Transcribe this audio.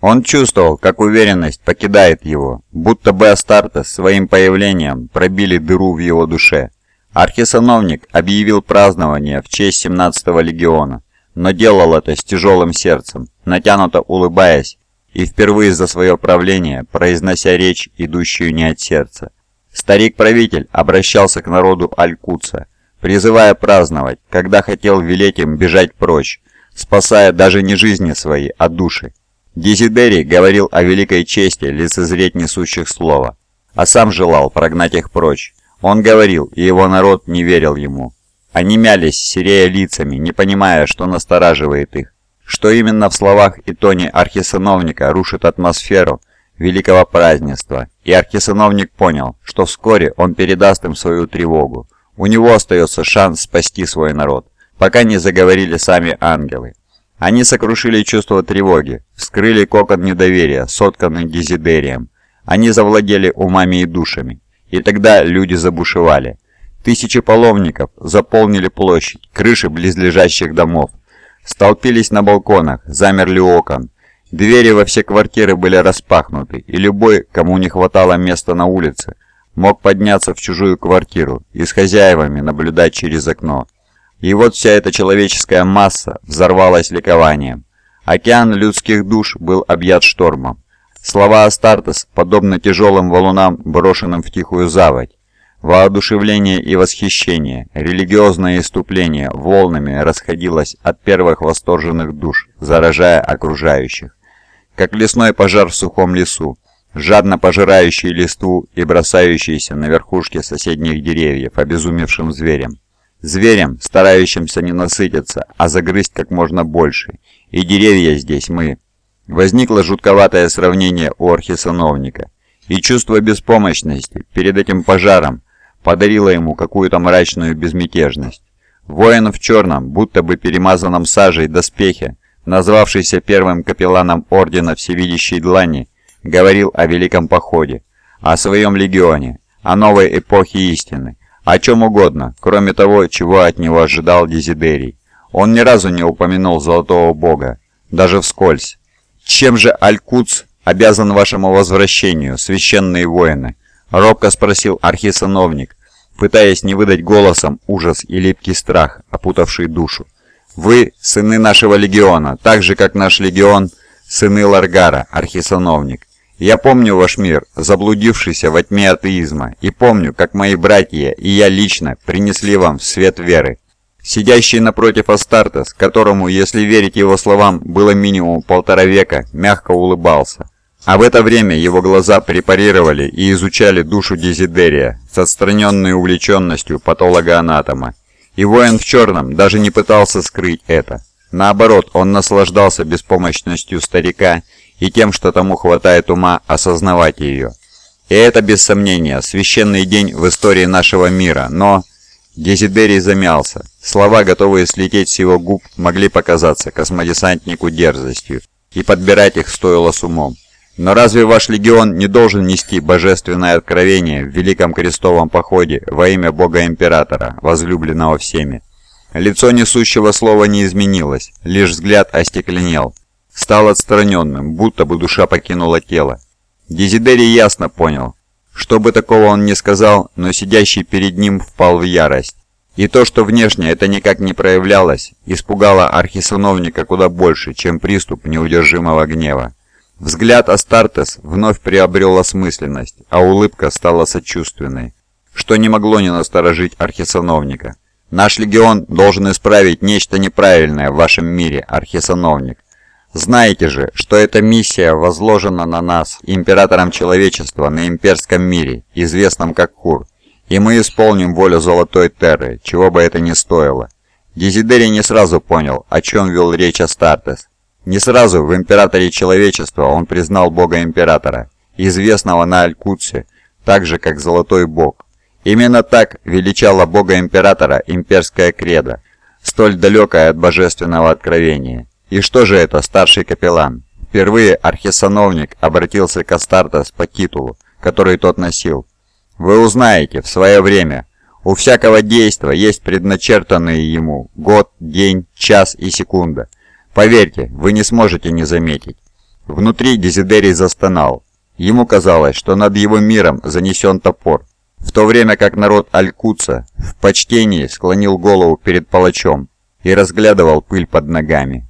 Он чувствовал, как уверенность покидает его, будто бы Астартес своим появлением пробили дыру в его душе. Архисановник объявил празднование в честь 17-го легиона, но делал это с тяжелым сердцем, натянуто улыбаясь и впервые за свое правление произнося речь, идущую не от сердца. Старик-правитель обращался к народу Алькуца, призывая праздновать, когда хотел велеть им бежать прочь, спасая даже не жизни свои, а души. Дезидерий говорил о великой чести лицезреть несущих слова, а сам желал прогнать их прочь. Он говорил, и его народ не верил ему. Они мялись, серея лицами, не понимая, что настораживает их, что именно в словах и тоне архисановника рушит атмосферу великого празднества, и архисановник понял, что вскоре он передаст им свою тревогу. У него остается шанс спасти свой народ, пока не заговорили сами ангелы. Они сокрушили чувство тревоги, вскрыли кокон недоверия, сотканный дезидерием. Они завладели умами и душами. И тогда люди забушевали. Тысячи паломников заполнили площадь, крыши близлежащих домов. Столпились на балконах, замерли окон. Двери во все квартиры были распахнуты, и любой, кому не хватало места на улице, мог подняться в чужую квартиру и с хозяевами наблюдать через окно. И вот вся эта человеческая масса взорвалась ликованием. Океан людских душ был объят штормом. Слова Астартес, подобно тяжелым валунам, брошенным в тихую заводь. Воодушевление и восхищение, религиозное иступление волнами расходилось от первых восторженных душ, заражая окружающих. Как лесной пожар в сухом лесу, жадно пожирающий листву и бросающийся на верхушки соседних деревьев обезумевшим зверем. Зверем, старающимся не насытиться, а загрызть как можно больше. И деревья здесь мы. Возникло жутковатое сравнение у архисановника. И чувство беспомощности перед этим пожаром подарило ему какую-то мрачную безмятежность. Воин в черном, будто бы перемазанном сажей доспехе, назвавшийся первым капелланом Ордена Всевидящей Длани, говорил о Великом Походе, о своем легионе, о новой эпохе истины, о чем угодно, кроме того, чего от него ожидал Дезидерий. Он ни разу не упомянул Золотого Бога, даже вскользь. «Чем же Алькуц обязан вашему возвращению, священные воины?» — робко спросил архисановник, пытаясь не выдать голосом ужас и липкий страх, опутавший душу. «Вы — сыны нашего легиона, так же, как наш легион — сыны Ларгара, архисановник. Я помню ваш мир, заблудившийся во тьме атеизма, и помню, как мои братья и я лично принесли вам свет веры. Сидящий напротив Астартес, которому, если верить его словам, было минимум полтора века, мягко улыбался. А в это время его глаза препарировали и изучали душу Дезидерия с отстраненной увлеченностью патологоанатома. И воин в черном даже не пытался скрыть это. Наоборот, он наслаждался беспомощностью старика и тем, что тому хватает ума осознавать ее. И это, без сомнения, священный день в истории нашего мира, но... Дезидерий замялся. Слова, готовые слететь с его губ, могли показаться космодесантнику дерзостью, и подбирать их стоило с умом. Но разве ваш легион не должен нести божественное откровение в Великом Крестовом Походе во имя Бога-Императора, возлюбленного всеми? Лицо несущего слова не изменилось, лишь взгляд остекленел стал отстраненным, будто бы душа покинула тело. Дезидерий ясно понял, что бы такого он ни сказал, но сидящий перед ним впал в ярость. И то, что внешне это никак не проявлялось, испугало архисановника куда больше, чем приступ неудержимого гнева. Взгляд Астартес вновь приобрел осмысленность, а улыбка стала сочувственной, что не могло не насторожить архисановника. «Наш легион должен исправить нечто неправильное в вашем мире, архисановник. Знаете же, что эта миссия возложена на нас, императором человечества на имперском мире, известном как Кур, и мы исполним волю Золотой Терры, чего бы это ни стоило. Дезидерий не сразу понял, о чем вел речь Астартес. Не сразу в императоре человечества он признал бога-императора, известного на Алькутсе, так же как Золотой Бог. Именно так величала бога-императора имперская кредо, столь далекая от божественного откровения. И что же это, старший капеллан? Впервые архисановник обратился к Астартес по титулу, который тот носил. Вы узнаете в свое время. У всякого действа есть предначертанные ему год, день, час и секунда. Поверьте, вы не сможете не заметить. Внутри Дезидерий застонал. Ему казалось, что над его миром занесен топор, в то время как народ Алькуца в почтении склонил голову перед палачом и разглядывал пыль под ногами.